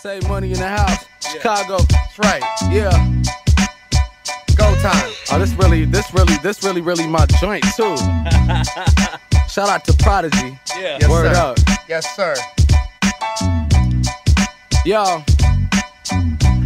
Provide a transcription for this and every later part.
Save money in the house. Chicago. That's right. Yeah. Go time. Oh, this really, this really, this really, really my joint too. Shout out to Prodigy. Yeah. Yes, Word sir. up. Yes, sir. Yo.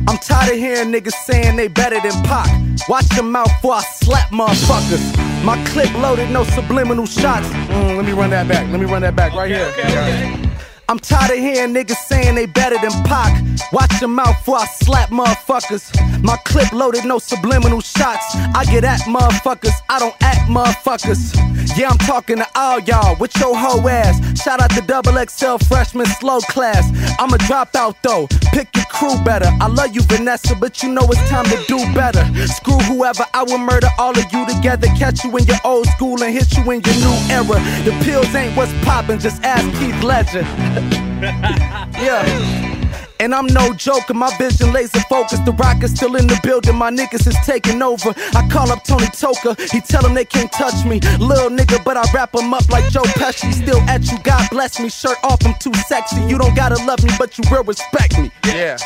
I'm tired of hearing niggas saying they better than Pac. Watch your mouth before I slap motherfuckers. My clip loaded, no subliminal shots. Mm, let me run that back. Let me run that back right here. Okay, okay. I'm tired of hearing niggas saying they better than Pac. Watch your mouth before I slap motherfuckers. My clip loaded, no subliminal shots. I get at motherfuckers, I don't act motherfuckers. Yeah, I'm talking to all y'all with your hoe ass. Shout out to double XL freshman slow class. I'm a dropout though, pick your crew better. I love you, Vanessa, but you know it's time to do better. Screw whoever, I will murder all of you together. Catch you in your old school and hit you in your new era. The pills ain't what's poppin', just ask Heath Ledger. Yeah. And I'm no joker, my vision laser focused. The rock is still in the building, my niggas is taking over. I call up Tony Toka, he tell him they can't touch me. Little nigga, but I wrap him up like Joe Pesci. Still at you, God bless me. Shirt off, I'm too sexy. You don't gotta love me, but you will respect me. Yeah.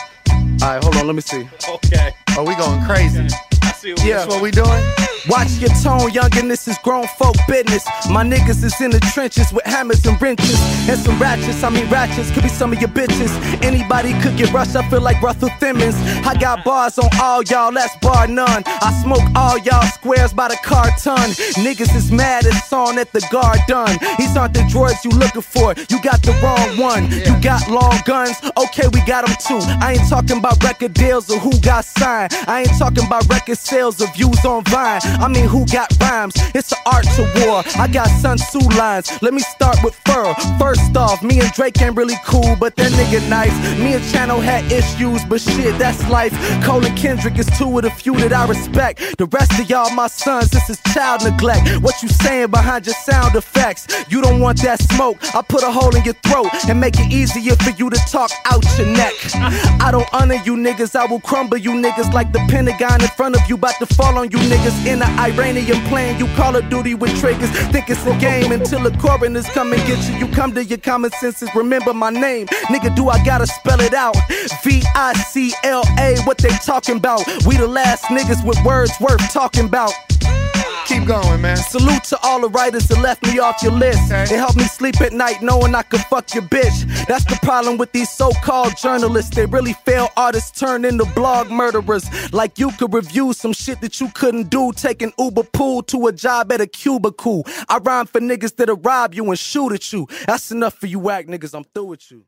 Alright, hold on, let me see. Okay. Oh, we going crazy. I see what Yeah. That's what we doing? Watch your tone, youngin', this is grown folk business. My niggas is in the trenches with hammers and wrenches. And some ratchets, I mean ratchets, could be some of your bitches. Anybody could get rushed, I feel like Russell Simmons. I got bars on all y'all, that's bar none. I smoke all y'all squares by the carton. Niggas is mad, it's on at the guard done. These aren't the droids you looking for, you got the wrong one. You got long guns, okay, we got them too. I ain't talking about record deals or who got signed. I ain't talking about record sales or views on Vine. I mean, who got rhymes? It's an art to war. I got Sun Tzu lines. Let me start with Fur. First off, me and Drake ain't really cool, but that nigga nice. Me and Channel had issues, but shit, that's life. Cole and Kendrick is two of the few that I respect. The rest of y'all, my sons, this is child neglect. What you saying behind your sound effects? You don't want that smoke. I put a hole in your throat and make it easier for you to talk out your neck. I don't honor you niggas, I will crumble you niggas like the Pentagon in front of you, about to fall on you niggas in the Iranian plane. You Call of Duty with triggers, think it's a game until the coroners come and get you. You come to your common senses, remember my name. Nigga, do I gotta spell it out? V I C L A, what they talking about? We the last niggas with words worth talking about. Going, man. Salute to all the writers that left me off your list. Okay. It helped me sleep at night knowing I could fuck your bitch. That's the problem with these so called journalists. They really fail artists turn into blog murderers. Like you could review some shit that you couldn't do, taking Uber pool to a job at a cubicle. I rhyme for niggas that'll rob you and shoot at you. That's enough for you whack niggas. I'm through with you.